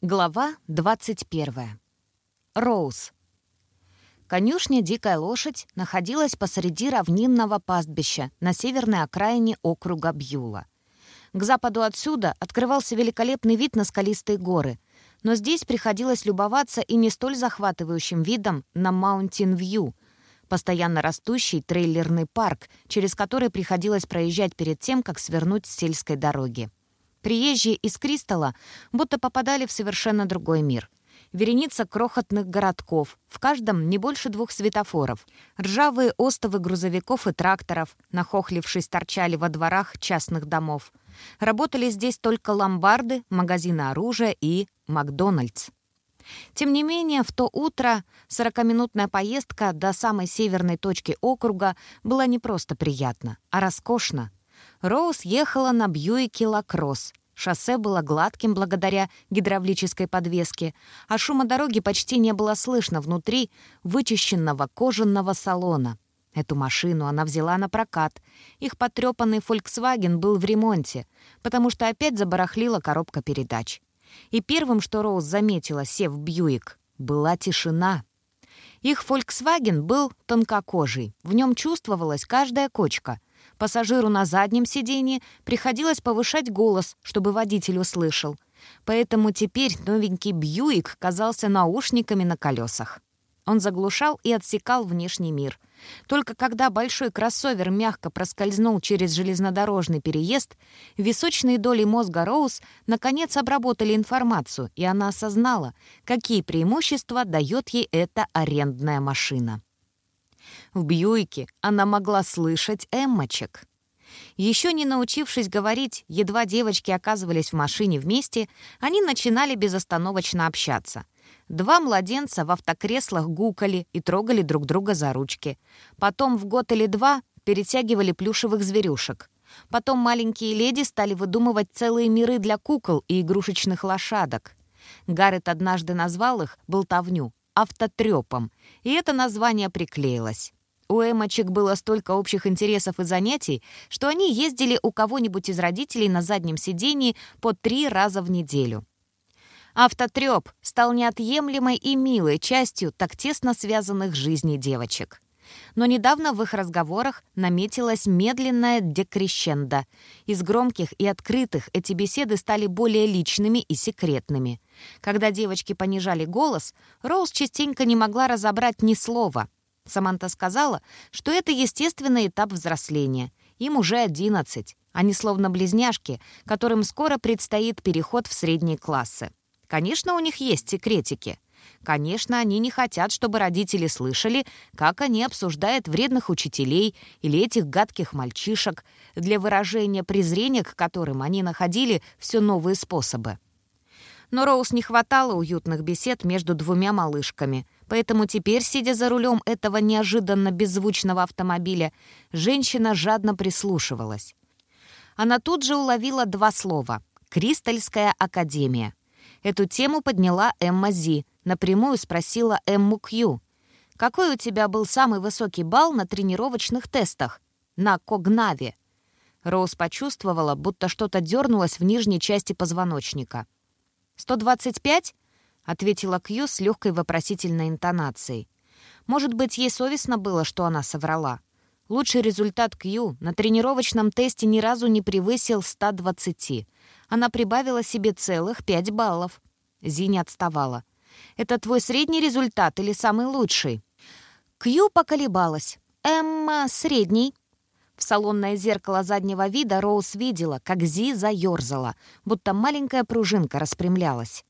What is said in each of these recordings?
Глава 21. Роуз. Конюшня «Дикая лошадь» находилась посреди равнинного пастбища на северной окраине округа Бьюла. К западу отсюда открывался великолепный вид на скалистые горы, но здесь приходилось любоваться и не столь захватывающим видом на Маунтин-Вью, постоянно растущий трейлерный парк, через который приходилось проезжать перед тем, как свернуть с сельской дороги. Приезжие из Кристалла будто попадали в совершенно другой мир. Вереница крохотных городков, в каждом не больше двух светофоров. Ржавые остовы грузовиков и тракторов, нахохлившись, торчали во дворах частных домов. Работали здесь только ломбарды, магазины оружия и Макдональдс. Тем не менее, в то утро 40-минутная поездка до самой северной точки округа была не просто приятна, а роскошна. Роуз ехала на Бьюике Лакросс. Шоссе было гладким благодаря гидравлической подвеске, а шума дороги почти не было слышно внутри вычищенного кожаного салона. Эту машину она взяла на прокат. Их потрепанный Volkswagen был в ремонте, потому что опять забарахлила коробка передач. И первым, что Роуз заметила, сев в Бьюик, была тишина. Их Volkswagen был тонкокожий, в нем чувствовалась каждая кочка — Пассажиру на заднем сиденье приходилось повышать голос, чтобы водитель услышал. Поэтому теперь новенький Бьюик казался наушниками на колесах. Он заглушал и отсекал внешний мир. Только когда большой кроссовер мягко проскользнул через железнодорожный переезд, височные доли мозга Роуз наконец обработали информацию, и она осознала, какие преимущества дает ей эта арендная машина. В Бьюике она могла слышать эммочек. Еще не научившись говорить, едва девочки оказывались в машине вместе, они начинали безостановочно общаться. Два младенца в автокреслах гукали и трогали друг друга за ручки. Потом в год или два перетягивали плюшевых зверюшек. Потом маленькие леди стали выдумывать целые миры для кукол и игрушечных лошадок. Гаррет однажды назвал их «болтовню», автотрепом, и это название приклеилось. У эмочек было столько общих интересов и занятий, что они ездили у кого-нибудь из родителей на заднем сидении по три раза в неделю. Автотрёп стал неотъемлемой и милой частью так тесно связанных жизней девочек. Но недавно в их разговорах наметилась медленная декрещенда. Из громких и открытых эти беседы стали более личными и секретными. Когда девочки понижали голос, Роуз частенько не могла разобрать ни слова. Саманта сказала, что это естественный этап взросления. Им уже одиннадцать. Они словно близняшки, которым скоро предстоит переход в средние классы. Конечно, у них есть секретики — Конечно, они не хотят, чтобы родители слышали, как они обсуждают вредных учителей или этих гадких мальчишек, для выражения презрения к которым они находили все новые способы. Но Роуз не хватало уютных бесед между двумя малышками, поэтому теперь, сидя за рулем этого неожиданно беззвучного автомобиля, женщина жадно прислушивалась. Она тут же уловила два слова «Кристальская академия». Эту тему подняла Эмма Зи, напрямую спросила Эмму Кью. «Какой у тебя был самый высокий балл на тренировочных тестах? На Когнаве?» Роуз почувствовала, будто что-то дернулось в нижней части позвоночника. «125?» — ответила Кью с легкой вопросительной интонацией. Может быть, ей совестно было, что она соврала. Лучший результат Кью на тренировочном тесте ни разу не превысил 120. Она прибавила себе целых 5 баллов. Зи не отставала. Это твой средний результат или самый лучший?» Кью поколебалась. «Эмма, средний». В салонное зеркало заднего вида Роуз видела, как Зи заёрзала, будто маленькая пружинка распрямлялась.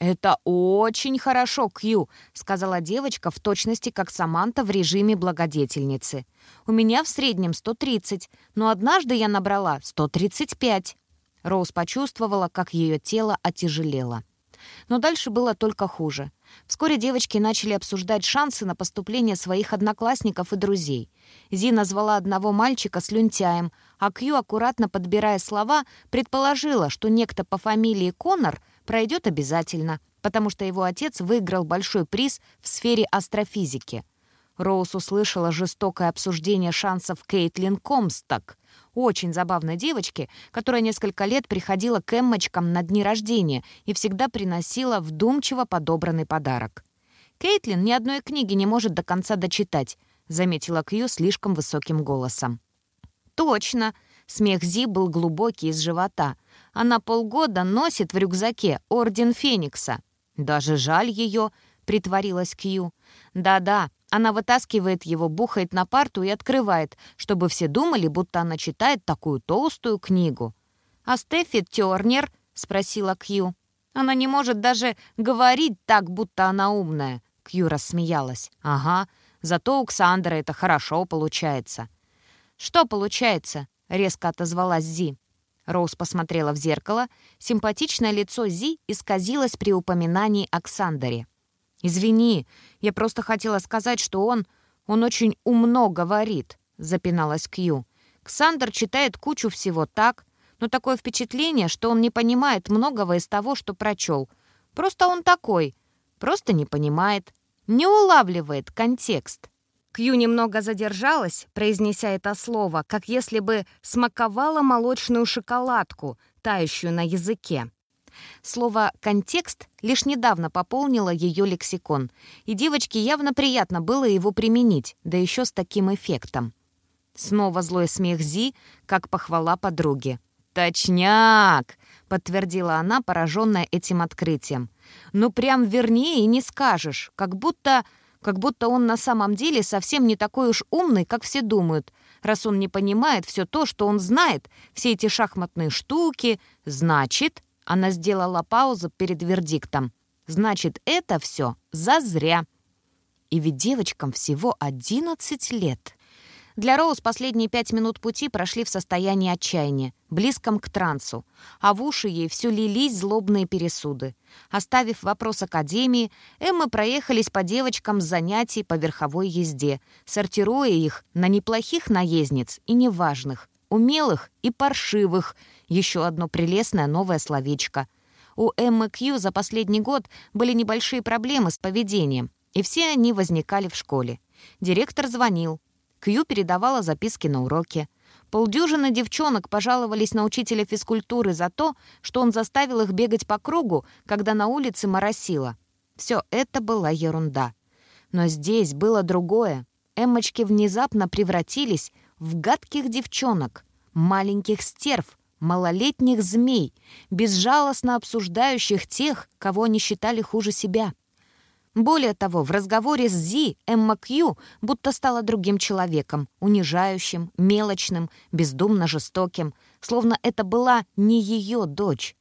«Это очень хорошо, Кью», — сказала девочка в точности, как Саманта в режиме благодетельницы. «У меня в среднем 130, но однажды я набрала 135». Роуз почувствовала, как ее тело отяжелело. Но дальше было только хуже. Вскоре девочки начали обсуждать шансы на поступление своих одноклассников и друзей. Зи назвала одного мальчика слюнтяем, а Кью, аккуратно подбирая слова, предположила, что некто по фамилии Коннор пройдет обязательно, потому что его отец выиграл большой приз в сфере астрофизики. Роуз услышала жестокое обсуждение шансов Кейтлин Комсток. очень забавной девочке, которая несколько лет приходила к Эммочкам на дни рождения и всегда приносила вдумчиво подобранный подарок. «Кейтлин ни одной книги не может до конца дочитать», — заметила Кью слишком высоким голосом. «Точно!» — смех Зи был глубокий из живота. «Она полгода носит в рюкзаке Орден Феникса». «Даже жаль ее», — притворилась Кью. «Да-да, она вытаскивает его, бухает на парту и открывает, чтобы все думали, будто она читает такую толстую книгу. «А Стефи Тёрнер?» — спросила Кью. «Она не может даже говорить так, будто она умная». Кью рассмеялась. «Ага, зато у Ксандра это хорошо получается». «Что получается?» — резко отозвалась Зи. Роуз посмотрела в зеркало. Симпатичное лицо Зи исказилось при упоминании о Ксандере. «Извини, я просто хотела сказать, что он... он очень умно говорит», — запиналась Кью. «Ксандр читает кучу всего так, но такое впечатление, что он не понимает многого из того, что прочел. Просто он такой, просто не понимает, не улавливает контекст». Кью немного задержалась, произнеся это слово, как если бы смаковала молочную шоколадку, тающую на языке. Слово «контекст» лишь недавно пополнило ее лексикон, и девочке явно приятно было его применить, да еще с таким эффектом. Снова злой смех Зи, как похвала подруги. «Точняк!» — подтвердила она, пораженная этим открытием. «Ну прям вернее и не скажешь, как будто...» как будто он на самом деле совсем не такой уж умный, как все думают, раз он не понимает все то, что он знает, все эти шахматные штуки, значит, она сделала паузу перед вердиктом. «Значит, это все зазря». И ведь девочкам всего 11 лет. Для Роуз последние пять минут пути прошли в состоянии отчаяния, близком к трансу, а в уши ей все лились злобные пересуды. Оставив вопрос Академии, Эммы проехались по девочкам с занятий по верховой езде, сортируя их на неплохих наездниц и неважных, умелых и паршивых — еще одно прелестное новое словечко. У Эммы Кью за последний год были небольшие проблемы с поведением, и все они возникали в школе. Директор звонил. Кью передавала записки на уроки. Полдюжины девчонок пожаловались на учителя физкультуры за то, что он заставил их бегать по кругу, когда на улице моросило. Все это была ерунда. Но здесь было другое. Эммочки внезапно превратились в гадких девчонок, маленьких стерв, малолетних змей, безжалостно обсуждающих тех, кого они считали хуже себя. Более того, в разговоре с Зи Эмма Кью будто стала другим человеком, унижающим, мелочным, бездумно жестоким, словно это была не ее дочь.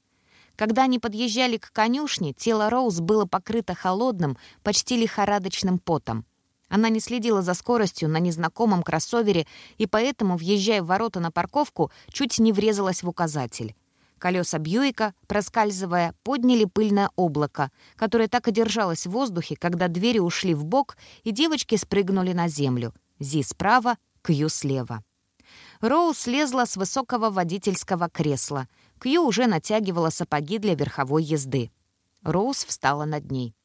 Когда они подъезжали к конюшне, тело Роуз было покрыто холодным, почти лихорадочным потом. Она не следила за скоростью на незнакомом кроссовере и поэтому, въезжая в ворота на парковку, чуть не врезалась в указатель. Колеса Бьюика, проскальзывая, подняли пыльное облако, которое так и держалось в воздухе, когда двери ушли в бок и девочки спрыгнули на землю. Зи справа, Кью слева. Роу слезла с высокого водительского кресла. Кью уже натягивала сапоги для верховой езды. Роуз встала над ней.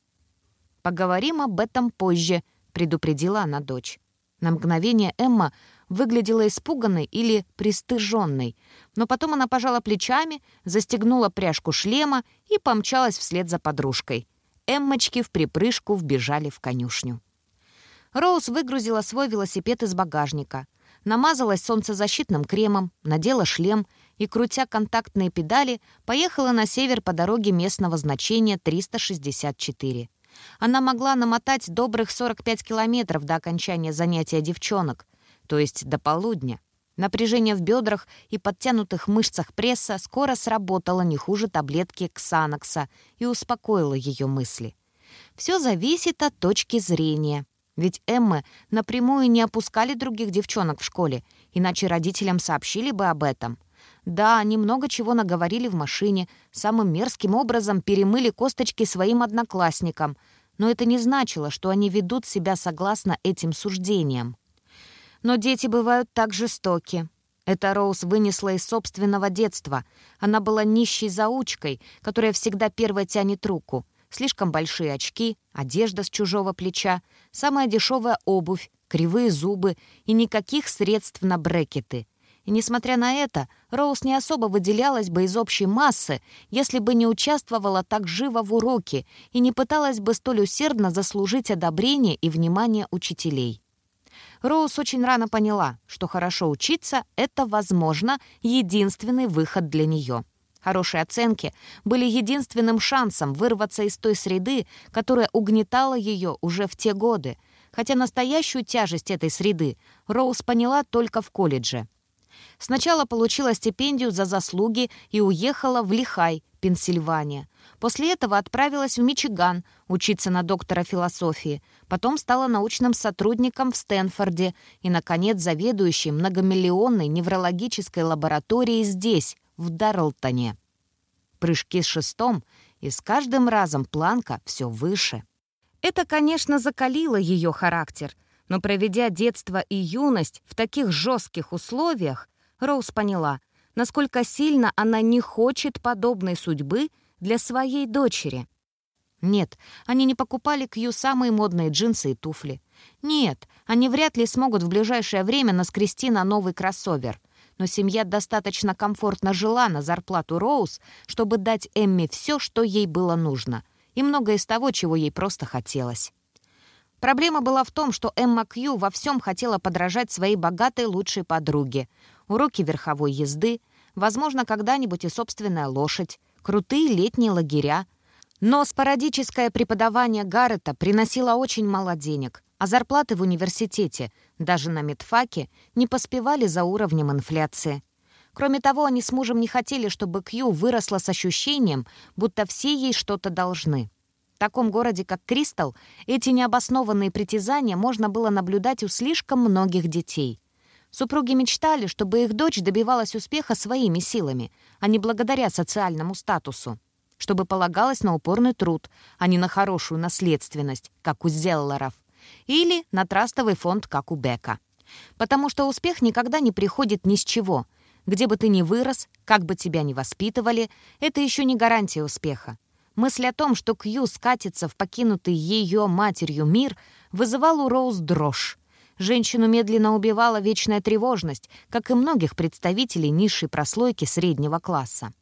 «Поговорим об этом позже», — предупредила она дочь. На мгновение Эмма выглядела испуганной или пристыженной, но потом она пожала плечами, застегнула пряжку шлема и помчалась вслед за подружкой. Эммочки в припрыжку вбежали в конюшню. Роуз выгрузила свой велосипед из багажника, намазалась солнцезащитным кремом, надела шлем и, крутя контактные педали, поехала на север по дороге местного значения 364. Она могла намотать добрых 45 километров до окончания занятия девчонок, то есть до полудня. Напряжение в бедрах и подтянутых мышцах пресса скоро сработало не хуже таблетки Ксанокса и успокоило ее мысли. Все зависит от точки зрения. Ведь Эммы напрямую не опускали других девчонок в школе, иначе родителям сообщили бы об этом. Да, они много чего наговорили в машине, самым мерзким образом перемыли косточки своим одноклассникам, но это не значило, что они ведут себя согласно этим суждениям. Но дети бывают так жестоки. Это Роуз вынесла из собственного детства. Она была нищей заучкой, которая всегда первой тянет руку. Слишком большие очки, одежда с чужого плеча, самая дешевая обувь, кривые зубы и никаких средств на брекеты — И несмотря на это, Роуз не особо выделялась бы из общей массы, если бы не участвовала так живо в уроке и не пыталась бы столь усердно заслужить одобрение и внимание учителей. Роуз очень рано поняла, что хорошо учиться — это, возможно, единственный выход для нее. Хорошие оценки были единственным шансом вырваться из той среды, которая угнетала ее уже в те годы, хотя настоящую тяжесть этой среды Роуз поняла только в колледже. Сначала получила стипендию за заслуги и уехала в Лихай, Пенсильвания. После этого отправилась в Мичиган учиться на доктора философии, потом стала научным сотрудником в Стэнфорде и, наконец, заведующей многомиллионной неврологической лабораторией здесь, в Дарлтоне. Прыжки с шестом, и с каждым разом планка все выше. Это, конечно, закалило ее характер, но проведя детство и юность в таких жестких условиях, Роуз поняла, насколько сильно она не хочет подобной судьбы для своей дочери. Нет, они не покупали Кью самые модные джинсы и туфли. Нет, они вряд ли смогут в ближайшее время наскрести на новый кроссовер — но семья достаточно комфортно жила на зарплату Роуз, чтобы дать Эмми все, что ей было нужно, и многое из того, чего ей просто хотелось. Проблема была в том, что Эмма Кью во всем хотела подражать своей богатой лучшей подруге. Уроки верховой езды, возможно, когда-нибудь и собственная лошадь, крутые летние лагеря. Но спорадическое преподавание Гаррета приносило очень мало денег, а зарплаты в университете, даже на медфаке, не поспевали за уровнем инфляции. Кроме того, они с мужем не хотели, чтобы Кью выросла с ощущением, будто все ей что-то должны. Таком городе, как Кристал, эти необоснованные притязания можно было наблюдать у слишком многих детей. Супруги мечтали, чтобы их дочь добивалась успеха своими силами, а не благодаря социальному статусу чтобы полагалась на упорный труд, а не на хорошую наследственность, как у Зеллеров или на трастовый фонд, как у Бека. Потому что успех никогда не приходит ни с чего. Где бы ты ни вырос, как бы тебя ни воспитывали, это еще не гарантия успеха. Мысль о том, что Кью скатится в покинутый ее матерью мир, вызывала у Роуз дрожь. Женщину медленно убивала вечная тревожность, как и многих представителей низшей прослойки среднего класса.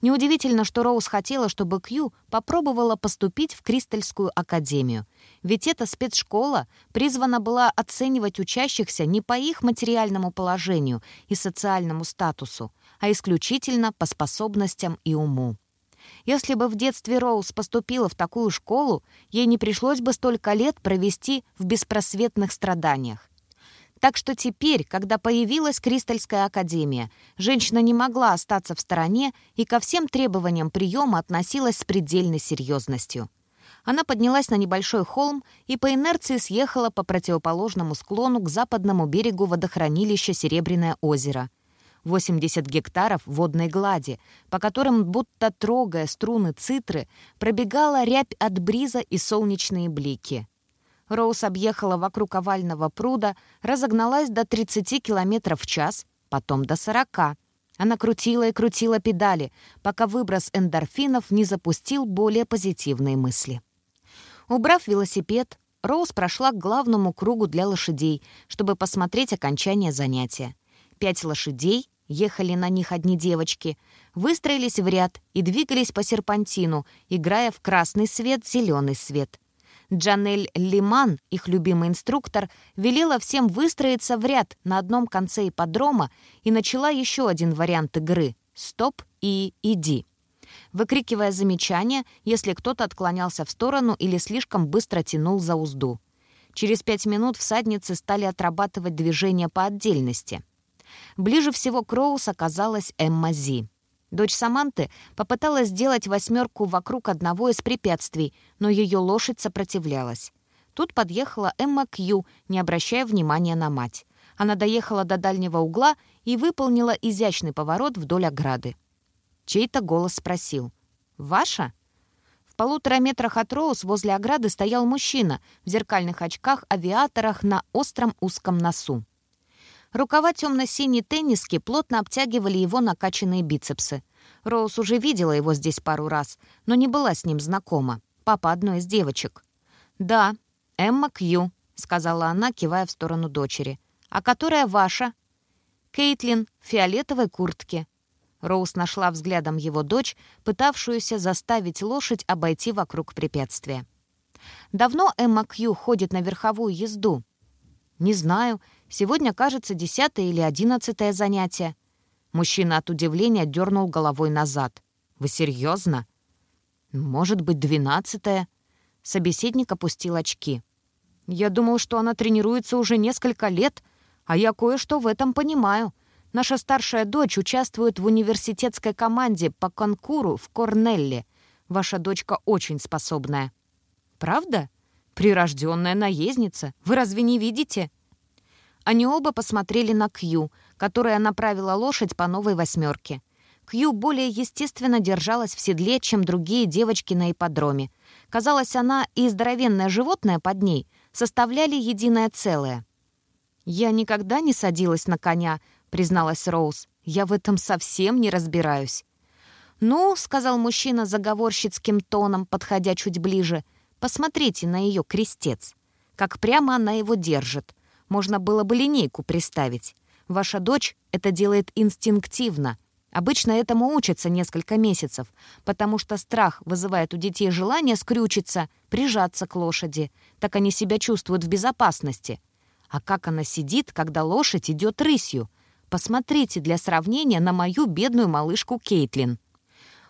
Неудивительно, что Роуз хотела, чтобы Кью попробовала поступить в Кристальскую академию. Ведь эта спецшкола призвана была оценивать учащихся не по их материальному положению и социальному статусу, а исключительно по способностям и уму. Если бы в детстве Роуз поступила в такую школу, ей не пришлось бы столько лет провести в беспросветных страданиях. Так что теперь, когда появилась Кристальская академия, женщина не могла остаться в стороне и ко всем требованиям приема относилась с предельной серьезностью. Она поднялась на небольшой холм и по инерции съехала по противоположному склону к западному берегу водохранилища Серебряное озеро. 80 гектаров водной глади, по которым, будто трогая струны цитры, пробегала рябь от бриза и солнечные блики. Роуз объехала вокруг овального пруда, разогналась до 30 км в час, потом до 40. Она крутила и крутила педали, пока выброс эндорфинов не запустил более позитивные мысли. Убрав велосипед, Роуз прошла к главному кругу для лошадей, чтобы посмотреть окончание занятия. Пять лошадей, ехали на них одни девочки, выстроились в ряд и двигались по серпантину, играя в красный свет, зеленый свет. Джанель Лиман, их любимый инструктор, велела всем выстроиться в ряд на одном конце ипподрома и начала еще один вариант игры — «Стоп» и «Иди» выкрикивая замечания, если кто-то отклонялся в сторону или слишком быстро тянул за узду. Через пять минут всадницы стали отрабатывать движения по отдельности. Ближе всего к Роуз оказалась Эмма Зи. Дочь Саманты попыталась сделать восьмерку вокруг одного из препятствий, но ее лошадь сопротивлялась. Тут подъехала Эмма Кью, не обращая внимания на мать. Она доехала до дальнего угла и выполнила изящный поворот вдоль ограды. Чей-то голос спросил. «Ваша?» В полутора метрах от Роуз возле ограды стоял мужчина в зеркальных очках-авиаторах на остром узком носу. Рукава темно-синей тенниски плотно обтягивали его накачанные бицепсы. Роуз уже видела его здесь пару раз, но не была с ним знакома. Папа одной из девочек. «Да, Эмма Кью», — сказала она, кивая в сторону дочери. «А которая ваша?» Кейтлин в фиолетовой куртке. Роуз нашла взглядом его дочь, пытавшуюся заставить лошадь обойти вокруг препятствия. «Давно Эмма Кью ходит на верховую езду?» «Не знаю. Сегодня, кажется, десятое или одиннадцатое занятие». Мужчина от удивления дернул головой назад. «Вы серьезно?» «Может быть, двенадцатое?» Собеседник опустил очки. «Я думал, что она тренируется уже несколько лет, а я кое-что в этом понимаю. Наша старшая дочь участвует в университетской команде по конкуру в Корнелле. Ваша дочка очень способная». «Правда? Прирожденная наездница. Вы разве не видите?» Они оба посмотрели на Кью, которая направила лошадь по новой восьмерке. Кью более естественно держалась в седле, чем другие девочки на ипподроме. Казалось, она и здоровенное животное под ней составляли единое целое. «Я никогда не садилась на коня», — призналась Роуз. «Я в этом совсем не разбираюсь». «Ну», — сказал мужчина заговорщицким тоном, подходя чуть ближе, «посмотрите на ее крестец. Как прямо она его держит. Можно было бы линейку приставить. Ваша дочь это делает инстинктивно, Обычно этому учатся несколько месяцев, потому что страх вызывает у детей желание скрючиться, прижаться к лошади. Так они себя чувствуют в безопасности. А как она сидит, когда лошадь идет рысью? Посмотрите для сравнения на мою бедную малышку Кейтлин.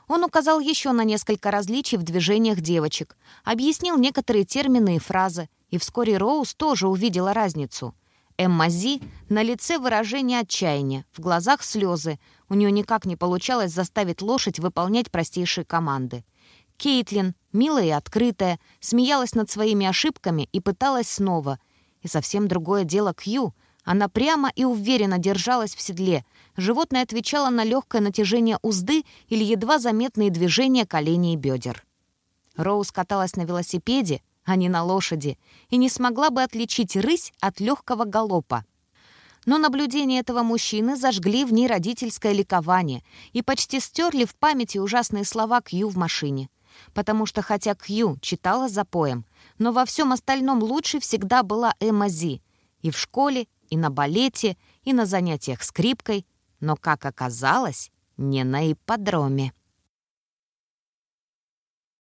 Он указал еще на несколько различий в движениях девочек, объяснил некоторые термины и фразы, и вскоре Роуз тоже увидела разницу. Эмма Зи на лице выражение отчаяния, в глазах слезы, у нее никак не получалось заставить лошадь выполнять простейшие команды. Кейтлин, милая и открытая, смеялась над своими ошибками и пыталась снова. И совсем другое дело Кью. Она прямо и уверенно держалась в седле. Животное отвечало на легкое натяжение узды или едва заметные движения коленей и бедер. Роуз каталась на велосипеде, а не на лошади, и не смогла бы отличить рысь от легкого галопа. Но наблюдения этого мужчины зажгли в ней родительское ликование и почти стерли в памяти ужасные слова Кью в машине. Потому что хотя Кью читала за поем, но во всем остальном лучше всегда была Эмма Зи. И в школе, и на балете, и на занятиях скрипкой, но, как оказалось, не на ипподроме.